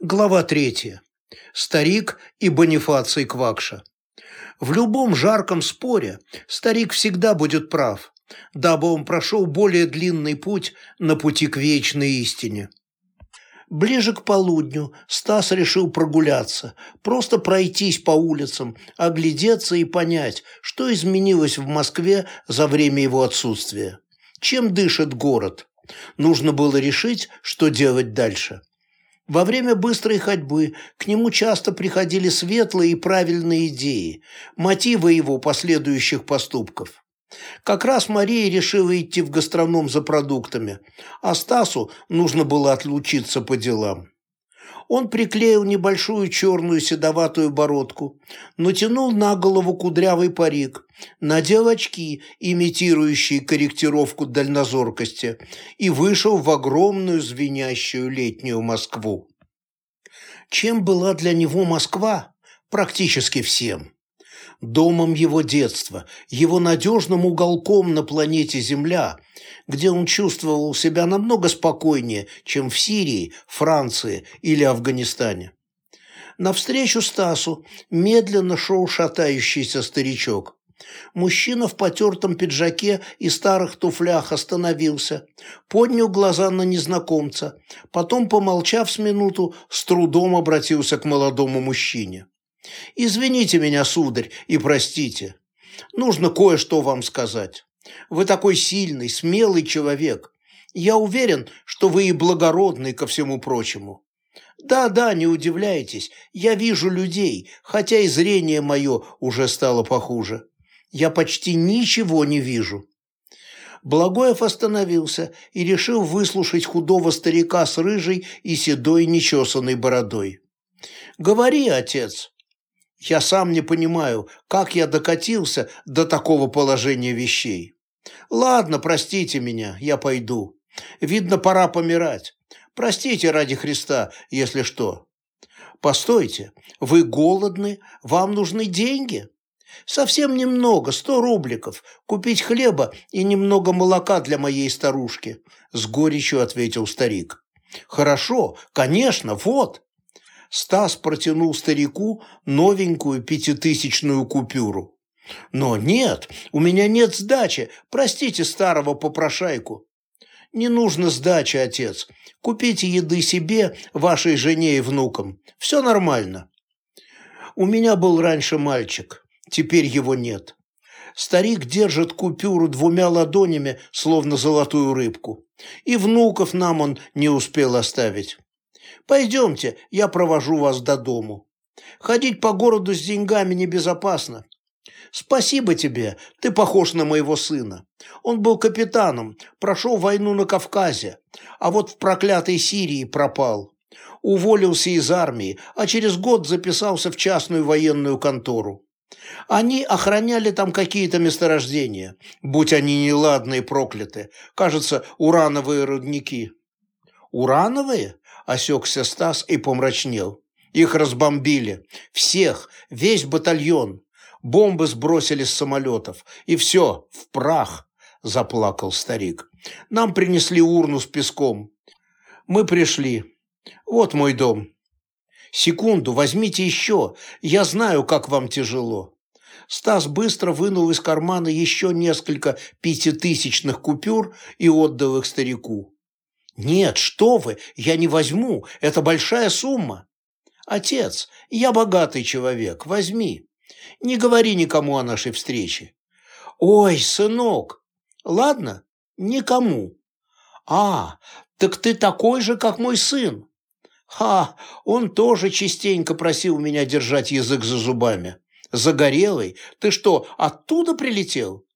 Глава третья. Старик и Бонифаций Квакша. В любом жарком споре старик всегда будет прав, дабы он прошел более длинный путь на пути к вечной истине. Ближе к полудню Стас решил прогуляться, просто пройтись по улицам, оглядеться и понять, что изменилось в Москве за время его отсутствия. Чем дышит город? Нужно было решить, что делать дальше. Во время быстрой ходьбы к нему часто приходили светлые и правильные идеи, мотивы его последующих поступков. Как раз Мария решила идти в гастроном за продуктами, а Стасу нужно было отлучиться по делам. Он приклеил небольшую черную седоватую бородку, натянул на голову кудрявый парик, надел очки, имитирующие корректировку дальнозоркости, и вышел в огромную звенящую летнюю Москву. Чем была для него Москва? Практически всем домом его детства, его надежным уголком на планете Земля, где он чувствовал себя намного спокойнее, чем в Сирии, Франции или Афганистане. Навстречу Стасу медленно шел шатающийся старичок. Мужчина в потертом пиджаке и старых туфлях остановился, поднял глаза на незнакомца, потом, помолчав с минуту, с трудом обратился к молодому мужчине. «Извините меня, сударь, и простите. Нужно кое-что вам сказать. Вы такой сильный, смелый человек. Я уверен, что вы и благородный ко всему прочему. Да-да, не удивляйтесь, я вижу людей, хотя и зрение мое уже стало похуже. Я почти ничего не вижу». Благоев остановился и решил выслушать худого старика с рыжей и седой нечесанной бородой. «Говори, отец», я сам не понимаю, как я докатился до такого положения вещей. Ладно, простите меня, я пойду. Видно, пора помирать. Простите ради Христа, если что. Постойте, вы голодны, вам нужны деньги? Совсем немного, сто рубликов. Купить хлеба и немного молока для моей старушки, с горечью ответил старик. Хорошо, конечно, вот. Стас протянул старику новенькую пятитысячную купюру. «Но нет, у меня нет сдачи, простите старого попрошайку». «Не нужно сдачи, отец. Купите еды себе, вашей жене и внукам. Все нормально». «У меня был раньше мальчик, теперь его нет». Старик держит купюру двумя ладонями, словно золотую рыбку. И внуков нам он не успел оставить. Пойдемте, я провожу вас до дому. Ходить по городу с деньгами небезопасно. Спасибо тебе, ты похож на моего сына. Он был капитаном, прошел войну на Кавказе, а вот в проклятой Сирии пропал. Уволился из армии, а через год записался в частную военную контору. Они охраняли там какие-то месторождения, будь они неладные прокляты, кажется, урановые рудники. Урановые? осекся Стас и помрачнел. Их разбомбили. Всех, весь батальон. Бомбы сбросили с самолетов. И все, в прах, заплакал старик. Нам принесли урну с песком. Мы пришли. Вот мой дом. Секунду, возьмите еще. Я знаю, как вам тяжело. Стас быстро вынул из кармана еще несколько пятитысячных купюр и отдал их старику. «Нет, что вы, я не возьму, это большая сумма». «Отец, я богатый человек, возьми. Не говори никому о нашей встрече». «Ой, сынок, ладно, никому». «А, так ты такой же, как мой сын». «Ха, он тоже частенько просил меня держать язык за зубами. Загорелый, ты что, оттуда прилетел?»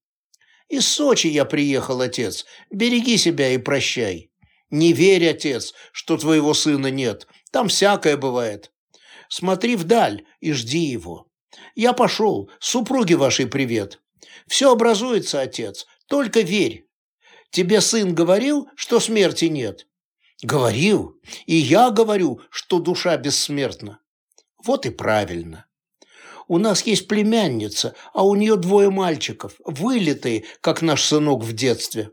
«Из Сочи я приехал, отец. Береги себя и прощай». Не верь, отец, что твоего сына нет. Там всякое бывает. Смотри вдаль и жди его. Я пошел. Супруге вашей привет. Все образуется, отец. Только верь. Тебе сын говорил, что смерти нет? Говорил. И я говорю, что душа бессмертна. Вот и правильно. У нас есть племянница, а у нее двое мальчиков, вылитые, как наш сынок в детстве.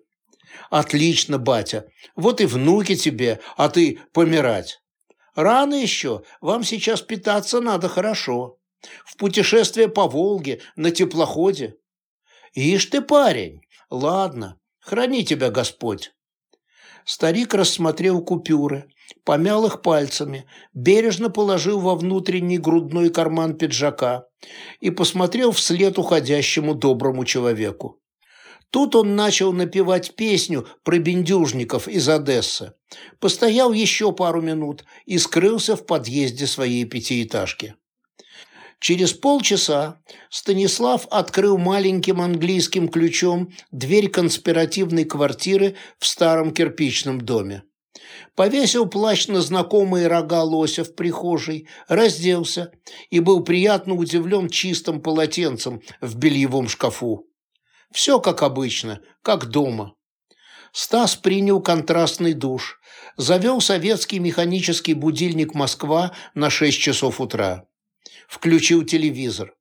Отлично, батя. Вот и внуки тебе, а ты помирать. Рано еще, вам сейчас питаться надо хорошо. В путешествие по Волге, на теплоходе. Ишь ты, парень, ладно, храни тебя Господь. Старик рассмотрел купюры, помял их пальцами, бережно положил во внутренний грудной карман пиджака и посмотрел вслед уходящему доброму человеку. Тут он начал напевать песню про бендюжников из Одессы, постоял еще пару минут и скрылся в подъезде своей пятиэтажки. Через полчаса Станислав открыл маленьким английским ключом дверь конспиративной квартиры в старом кирпичном доме. Повесил плащ на знакомые рога лося в прихожей, разделся и был приятно удивлен чистым полотенцем в бельевом шкафу. Все как обычно, как дома. Стас принял контрастный душ, завел советский механический будильник «Москва» на 6 часов утра включил телевизор.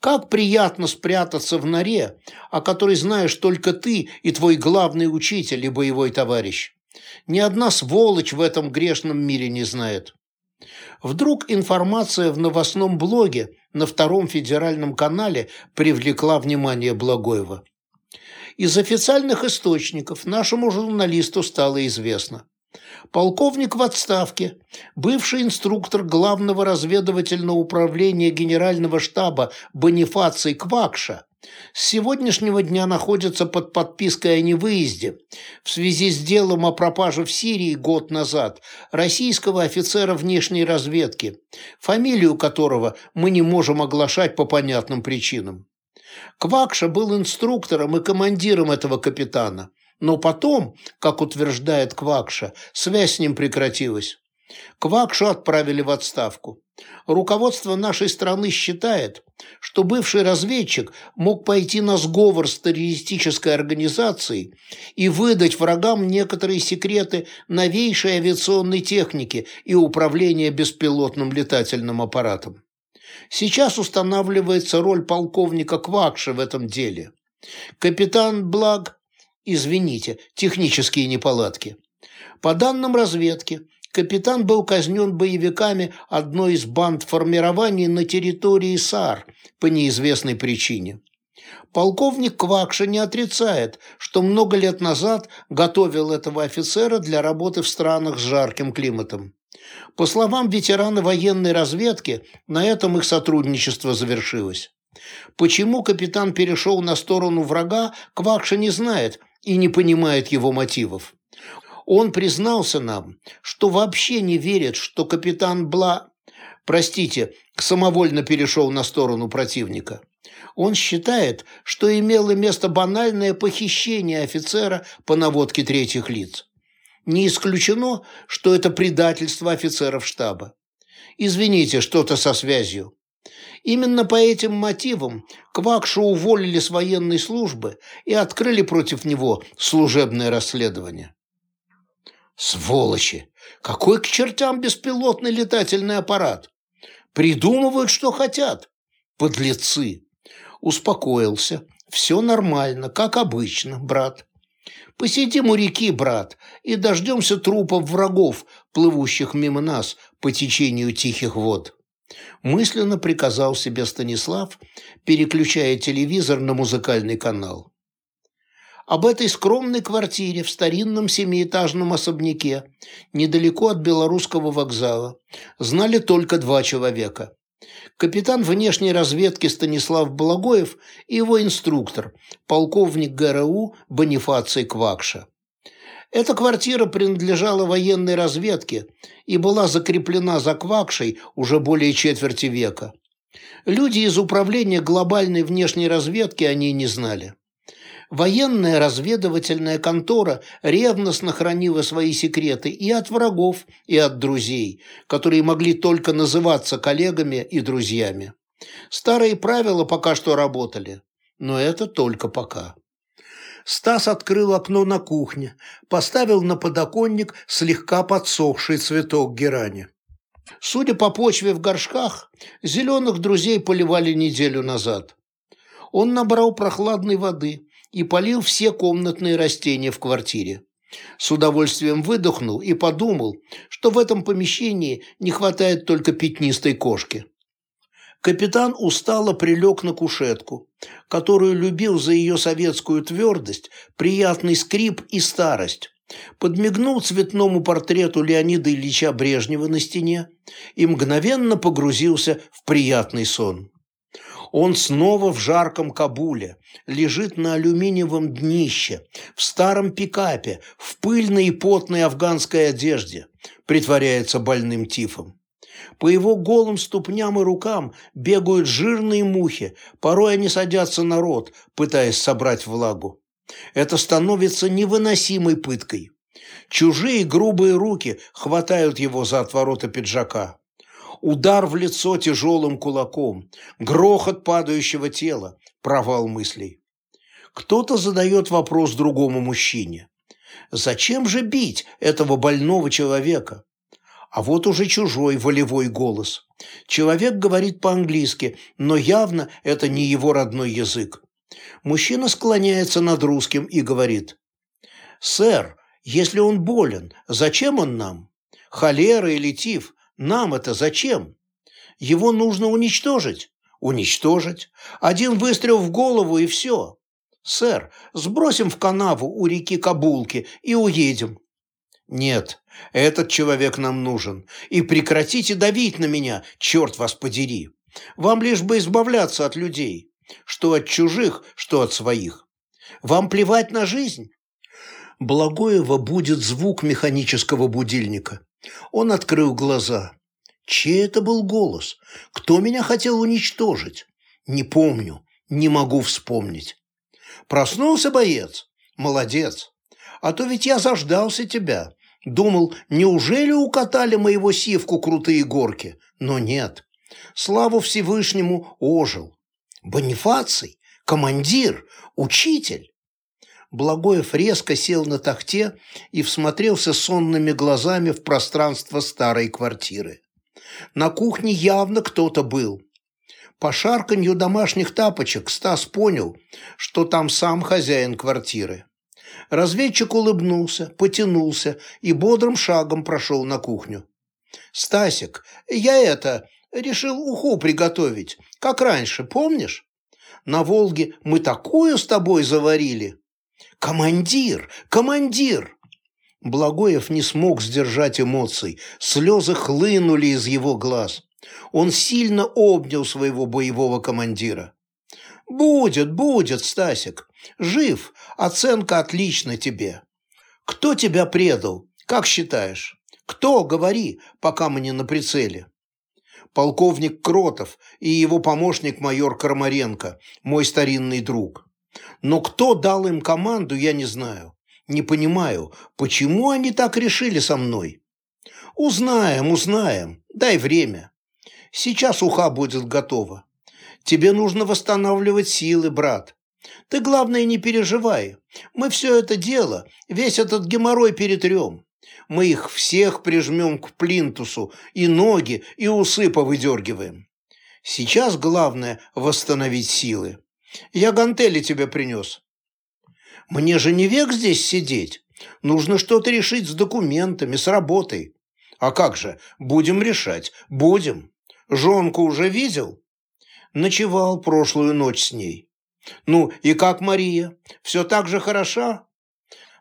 Как приятно спрятаться в норе, о которой знаешь только ты и твой главный учитель и боевой товарищ. Ни одна сволочь в этом грешном мире не знает. Вдруг информация в новостном блоге на втором федеральном канале привлекла внимание Благоева. Из официальных источников нашему журналисту стало известно. Полковник в отставке, бывший инструктор главного разведывательного управления генерального штаба Бонифаций Квакша, с сегодняшнего дня находится под подпиской о невыезде в связи с делом о пропаже в Сирии год назад российского офицера внешней разведки, фамилию которого мы не можем оглашать по понятным причинам. Квакша был инструктором и командиром этого капитана – но потом, как утверждает Квакша, связь с ним прекратилась. Квакшу отправили в отставку. Руководство нашей страны считает, что бывший разведчик мог пойти на сговор с террористической организацией и выдать врагам некоторые секреты новейшей авиационной техники и управления беспилотным летательным аппаратом. Сейчас устанавливается роль полковника Квакши в этом деле. Капитан Благ Извините, технические неполадки. По данным разведки, капитан был казнен боевиками одной из банд формирований на территории САР по неизвестной причине. Полковник Квакша не отрицает, что много лет назад готовил этого офицера для работы в странах с жарким климатом. По словам ветерана военной разведки, на этом их сотрудничество завершилось. Почему капитан перешел на сторону врага, Квакша не знает, и не понимает его мотивов. Он признался нам, что вообще не верит, что капитан Бла, простите, самовольно перешел на сторону противника. Он считает, что имело место банальное похищение офицера по наводке третьих лиц. Не исключено, что это предательство офицеров штаба. Извините, что-то со связью. Именно по этим мотивам Квакшу уволили с военной службы и открыли против него служебное расследование. Сволочи! Какой к чертям беспилотный летательный аппарат? Придумывают, что хотят. Подлецы! Успокоился. Все нормально, как обычно, брат. Посидим у реки, брат, и дождемся трупов врагов, плывущих мимо нас по течению тихих вод мысленно приказал себе Станислав, переключая телевизор на музыкальный канал. Об этой скромной квартире в старинном семиэтажном особняке, недалеко от Белорусского вокзала, знали только два человека. Капитан внешней разведки Станислав Благоев и его инструктор, полковник ГРУ Бонифаций Квакша. Эта квартира принадлежала военной разведке и была закреплена за Квакшей уже более четверти века. Люди из управления глобальной внешней разведки о ней не знали. Военная разведывательная контора ревностно хранила свои секреты и от врагов, и от друзей, которые могли только называться коллегами и друзьями. Старые правила пока что работали, но это только пока. Стас открыл окно на кухне, поставил на подоконник слегка подсохший цветок герани. Судя по почве в горшках, зеленых друзей поливали неделю назад. Он набрал прохладной воды и полил все комнатные растения в квартире. С удовольствием выдохнул и подумал, что в этом помещении не хватает только пятнистой кошки. Капитан устало прилег на кушетку, которую любил за ее советскую твердость, приятный скрип и старость. Подмигнул цветному портрету Леонида Ильича Брежнева на стене и мгновенно погрузился в приятный сон. Он снова в жарком Кабуле, лежит на алюминиевом днище, в старом пикапе, в пыльной и потной афганской одежде, притворяется больным тифом. По его голым ступням и рукам бегают жирные мухи, порой они садятся на рот, пытаясь собрать влагу. Это становится невыносимой пыткой. Чужие грубые руки хватают его за отвороты пиджака удар в лицо тяжелым кулаком, грохот падающего тела, провал мыслей. Кто-то задает вопрос другому мужчине. Зачем же бить этого больного человека? А вот уже чужой волевой голос. Человек говорит по-английски, но явно это не его родной язык. Мужчина склоняется над русским и говорит. «Сэр, если он болен, зачем он нам? Холера или тиф, нам это зачем? Его нужно уничтожить. Уничтожить. Один выстрел в голову и все. Сэр, сбросим в канаву у реки Кабулки и уедем. Нет, этот человек нам нужен. И прекратите давить на меня, черт вас подери. Вам лишь бы избавляться от людей. Что от чужих, что от своих. Вам плевать на жизнь? Благоева будет звук механического будильника. Он открыл глаза. Чей это был голос? Кто меня хотел уничтожить? Не помню, не могу вспомнить. Проснулся боец? Молодец. А то ведь я заждался тебя. Думал, неужели укатали моего сивку крутые горки? Но нет. Славу Всевышнему ожил. Бонифаций, командир, учитель. Благоев резко сел на тахте и всмотрелся сонными глазами в пространство старой квартиры. На кухне явно кто-то был. По шарканью домашних тапочек Стас понял, что там сам хозяин квартиры. Разведчик улыбнулся, потянулся и бодрым шагом прошел на кухню. «Стасик, я это, решил уху приготовить, как раньше, помнишь? На Волге мы такую с тобой заварили!» «Командир! Командир!» Благоев не смог сдержать эмоций, слезы хлынули из его глаз. Он сильно обнял своего боевого командира. «Будет, будет, Стасик. Жив, оценка отлична тебе. Кто тебя предал, как считаешь? Кто, говори, пока мы не на прицеле?» полковник Кротов и его помощник майор Кармаренко, мой старинный друг. Но кто дал им команду, я не знаю. Не понимаю, почему они так решили со мной. Узнаем, узнаем. Дай время. Сейчас уха будет готова. Тебе нужно восстанавливать силы, брат. Ты, главное, не переживай. Мы все это дело, весь этот геморрой перетрем. Мы их всех прижмем к плинтусу, и ноги, и усы повыдергиваем. Сейчас главное – восстановить силы. Я гантели тебе принес. Мне же не век здесь сидеть. Нужно что-то решить с документами, с работой. А как же, будем решать, будем. Жонку уже видел? Ночевал прошлую ночь с ней. Ну, и как Мария? Все так же хороша?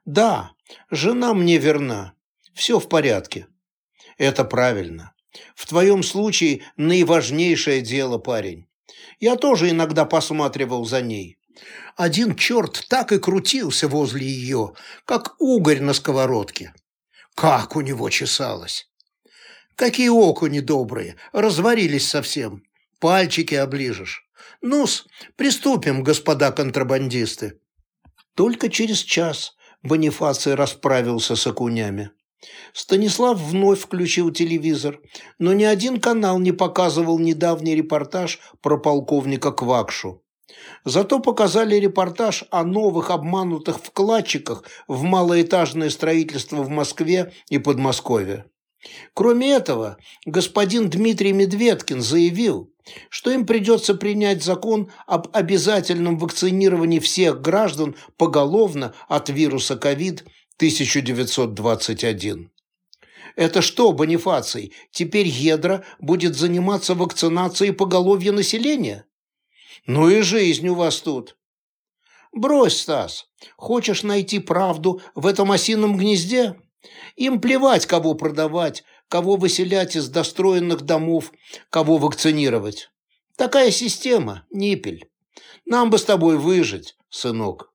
Да, жена мне верна. Все в порядке. Это правильно. В твоем случае наиважнейшее дело, парень. Я тоже иногда посматривал за ней. Один черт так и крутился возле ее, как угорь на сковородке. Как у него чесалось! Какие окуни добрые, разварились совсем. Пальчики оближешь. Ну-с, приступим, господа контрабандисты. Только через час Бонифаций расправился с окунями. Станислав вновь включил телевизор, но ни один канал не показывал недавний репортаж про полковника Квакшу. Зато показали репортаж о новых обманутых вкладчиках в малоэтажное строительство в Москве и Подмосковье. Кроме этого, господин Дмитрий Медведкин заявил, что им придется принять закон об обязательном вакцинировании всех граждан поголовно от вируса ковид 1921. Это что, Бонифаций, теперь Едра будет заниматься вакцинацией поголовья населения? Ну и жизнь у вас тут. Брось, Стас, хочешь найти правду в этом осином гнезде? Им плевать, кого продавать, кого выселять из достроенных домов, кого вакцинировать. Такая система, Ниппель. Нам бы с тобой выжить, сынок.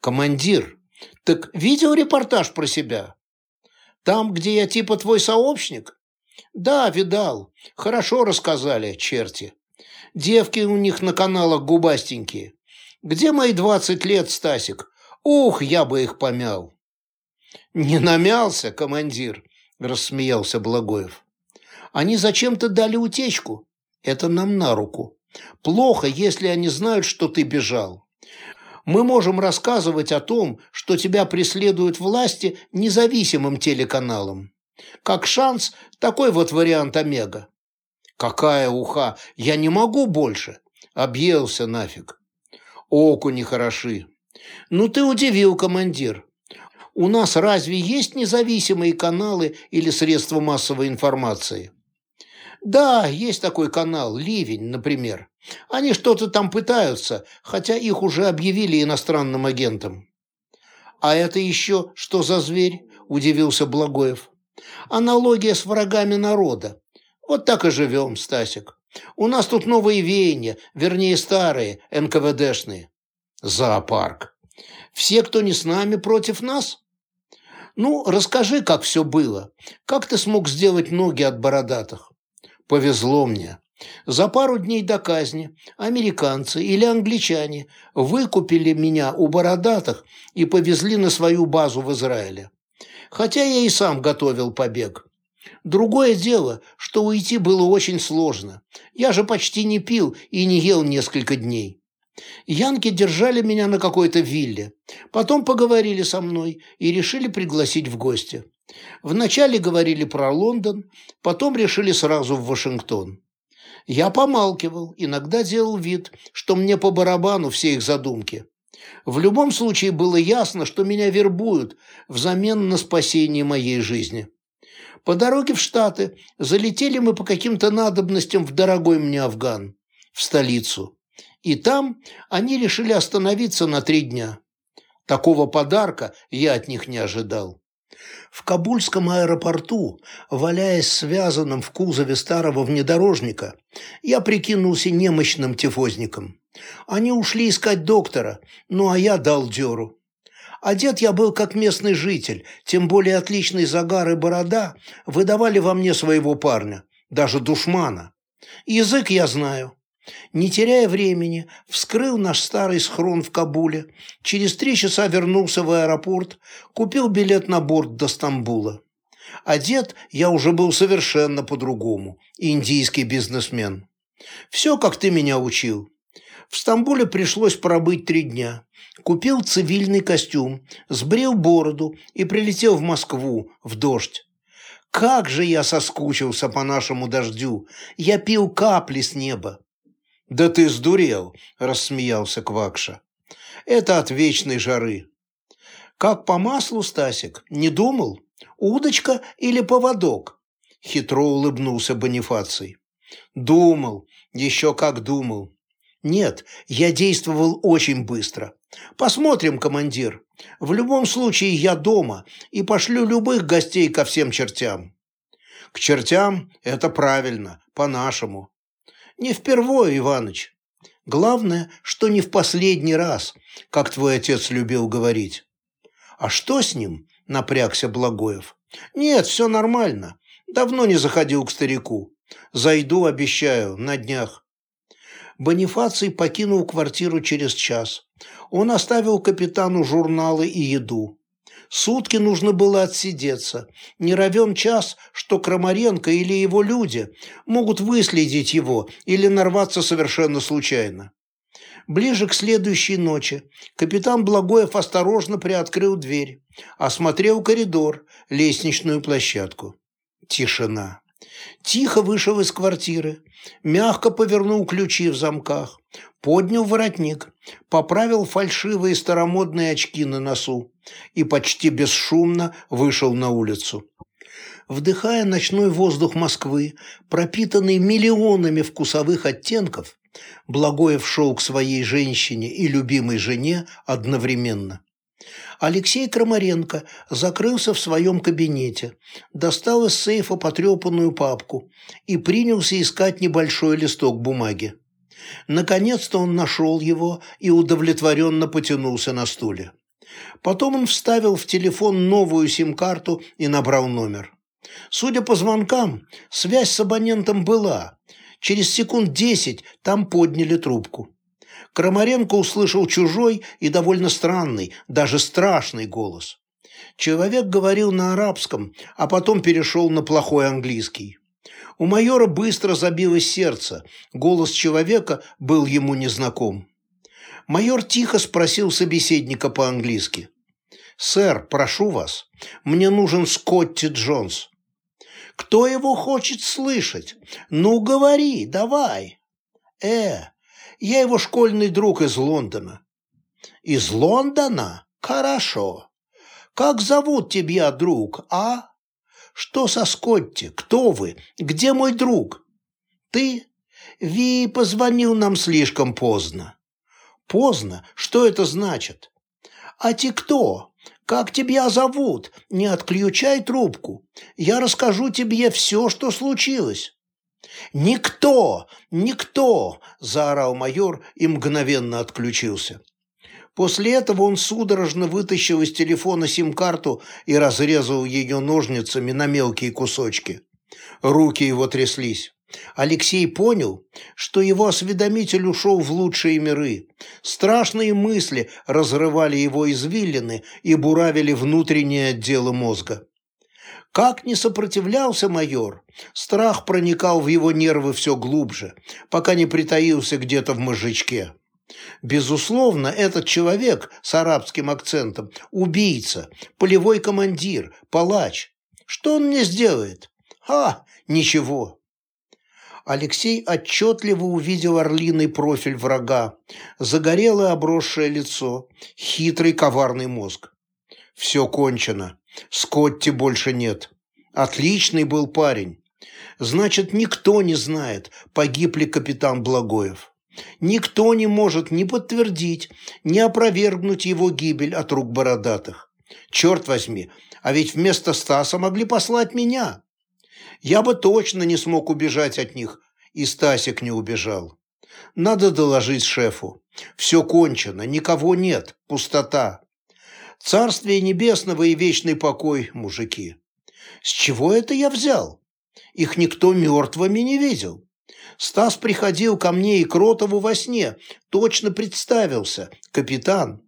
Командир, так видеорепортаж про себя? Там, где я типа твой сообщник? Да, видал. Хорошо рассказали, черти. Девки у них на каналах губастенькие. Где мои двадцать лет, Стасик? Ух, я бы их помял. Не намялся, командир, рассмеялся Благоев. Они зачем-то дали утечку. Это нам на руку. Плохо, если они знают, что ты бежал. Мы можем рассказывать о том, что тебя преследуют власти независимым телеканалом. Как шанс, такой вот вариант Омега. Какая уха, я не могу больше. Объелся нафиг. Окуни хороши. Ну ты удивил, командир. У нас разве есть независимые каналы или средства массовой информации? Да, есть такой канал, Ливень, например. Они что-то там пытаются, хотя их уже объявили иностранным агентом. А это еще что за зверь? Удивился Благоев. Аналогия с врагами народа. Вот так и живем, Стасик. У нас тут новые веяния, вернее старые, НКВДшные. Зоопарк. Все, кто не с нами, против нас? Ну, расскажи, как все было. Как ты смог сделать ноги от бородатых? Повезло мне. За пару дней до казни американцы или англичане выкупили меня у бородатых и повезли на свою базу в Израиле. Хотя я и сам готовил побег. Другое дело, что уйти было очень сложно. Я же почти не пил и не ел несколько дней. Янки держали меня на какой-то вилле. Потом поговорили со мной и решили пригласить в гости. Вначале говорили про Лондон, потом решили сразу в Вашингтон. Я помалкивал, иногда делал вид, что мне по барабану все их задумки. В любом случае было ясно, что меня вербуют взамен на спасение моей жизни. По дороге в Штаты залетели мы по каким-то надобностям в дорогой мне Афган, в столицу. И там они решили остановиться на три дня. Такого подарка я от них не ожидал. В Кабульском аэропорту, валяясь связанным в кузове старого внедорожника, я прикинулся немощным тифозником. Они ушли искать доктора, ну а я дал дёру. Одет я был как местный житель, тем более отличный загар и борода выдавали во мне своего парня, даже душмана. Язык я знаю, не теряя времени, вскрыл наш старый схрон в Кабуле, через три часа вернулся в аэропорт, купил билет на борт до Стамбула. Одет я уже был совершенно по-другому, индийский бизнесмен. Все, как ты меня учил. В Стамбуле пришлось пробыть три дня. Купил цивильный костюм, сбрил бороду и прилетел в Москву, в дождь. Как же я соскучился по нашему дождю! Я пил капли с неба. «Да ты сдурел!» – рассмеялся Квакша. «Это от вечной жары». «Как по маслу, Стасик? Не думал? Удочка или поводок?» Хитро улыбнулся Бонифаций. «Думал, еще как думал. Нет, я действовал очень быстро. Посмотрим, командир. В любом случае я дома и пошлю любых гостей ко всем чертям». «К чертям – это правильно, по-нашему. Не впервые, Иваныч. Главное, что не в последний раз, как твой отец любил говорить. А что с ним? Напрягся Благоев. Нет, все нормально. Давно не заходил к старику. Зайду, обещаю, на днях. Бонифаций покинул квартиру через час. Он оставил капитану журналы и еду. Сутки нужно было отсидеться. Не равен час, что Крамаренко или его люди могут выследить его или нарваться совершенно случайно. Ближе к следующей ночи капитан Благоев осторожно приоткрыл дверь, осмотрел коридор, лестничную площадку. Тишина. Тихо вышел из квартиры, мягко повернул ключи в замках, поднял воротник, поправил фальшивые старомодные очки на носу и почти бесшумно вышел на улицу. Вдыхая ночной воздух Москвы, пропитанный миллионами вкусовых оттенков, Благоев шел к своей женщине и любимой жене одновременно. Алексей Крамаренко закрылся в своем кабинете, достал из сейфа потрепанную папку и принялся искать небольшой листок бумаги. Наконец-то он нашел его и удовлетворенно потянулся на стуле. Потом он вставил в телефон новую сим-карту и набрал номер. Судя по звонкам, связь с абонентом была. Через секунд десять там подняли трубку. Крамаренко услышал чужой и довольно странный, даже страшный голос. Человек говорил на арабском, а потом перешел на плохой английский. У майора быстро забилось сердце, голос человека был ему незнаком. Майор тихо спросил собеседника по-английски. «Сэр, прошу вас, мне нужен Скотти Джонс». «Кто его хочет слышать? Ну, говори, давай». «Э, я его школьный друг из Лондона». «Из Лондона? Хорошо. Как зовут тебя, друг, а?» «Что со Скотти? Кто вы? Где мой друг?» «Ты? Ви позвонил нам слишком поздно». «Поздно? Что это значит?» «А ты кто? Как тебя зовут? Не отключай трубку. Я расскажу тебе все, что случилось». «Никто! Никто!» – заорал майор и мгновенно отключился. После этого он судорожно вытащил из телефона сим-карту и разрезал ее ножницами на мелкие кусочки. Руки его тряслись. Алексей понял, что его осведомитель ушел в лучшие миры. Страшные мысли разрывали его извилины и буравили внутренние отделы мозга. Как не сопротивлялся майор, страх проникал в его нервы все глубже, пока не притаился где-то в мозжечке. Безусловно, этот человек с арабским акцентом – убийца, полевой командир, палач. Что он мне сделает? А, ничего. Алексей отчетливо увидел орлиный профиль врага, загорелое обросшее лицо, хитрый коварный мозг. Все кончено. Скотти больше нет. Отличный был парень. Значит, никто не знает, погиб ли капитан Благоев. Никто не может ни подтвердить, ни опровергнуть его гибель от рук бородатых. Черт возьми, а ведь вместо Стаса могли послать меня. Я бы точно не смог убежать от них, и Стасик не убежал. Надо доложить шефу. Все кончено, никого нет, пустота. Царствие небесного и вечный покой, мужики. С чего это я взял? Их никто мертвыми не видел. Стас приходил ко мне и Кротову во сне, точно представился, капитан.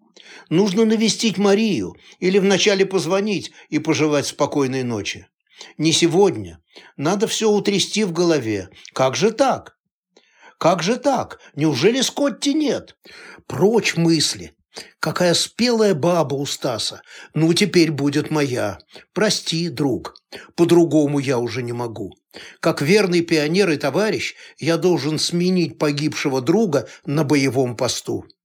Нужно навестить Марию или вначале позвонить и пожелать спокойной ночи. Не сегодня. Надо все утрясти в голове. Как же так? Как же так? Неужели Скотти нет? Прочь мысли. Какая спелая баба у Стаса. Ну, теперь будет моя. Прости, друг. По-другому я уже не могу. Как верный пионер и товарищ, я должен сменить погибшего друга на боевом посту.